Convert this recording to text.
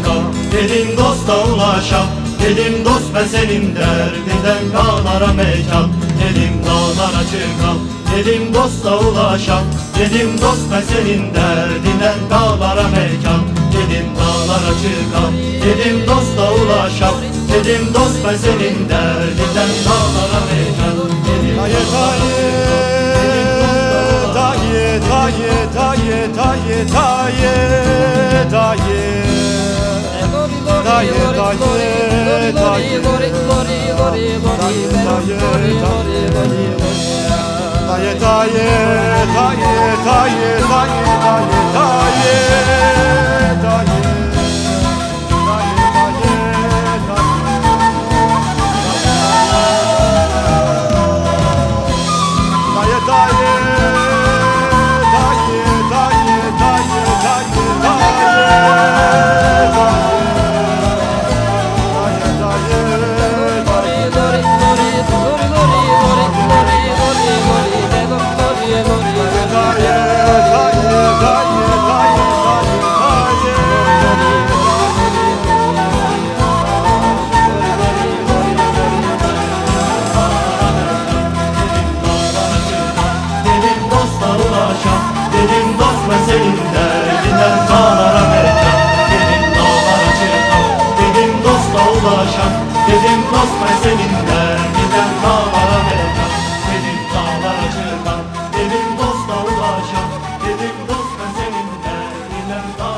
harika Dedim dosta ulaşa Dedim dost ben senin derdinden dağlara mekan. Dedim dağlara çıkal Dedim dosta ulaşa Dedim dost ben senin derdinden dağlara mekan. Dedim dağlara çıkal Dedim dosta ulaşa Dedim dost ben senin derdinden dağlara mekan. Dedim dağlara çıkal Dedim dosta ulaşa Dedim dost ben senin derdinden dağlara mekan. Taye taye. dayı dayı dayı dayı dayı dayı dayı dayı avlaşan Dedim dost ben senin dergiden dağlara vereceğim Dedim dağlara çıkan Dedim dost avlaşan Dedim dost ben senin dergiden dağlara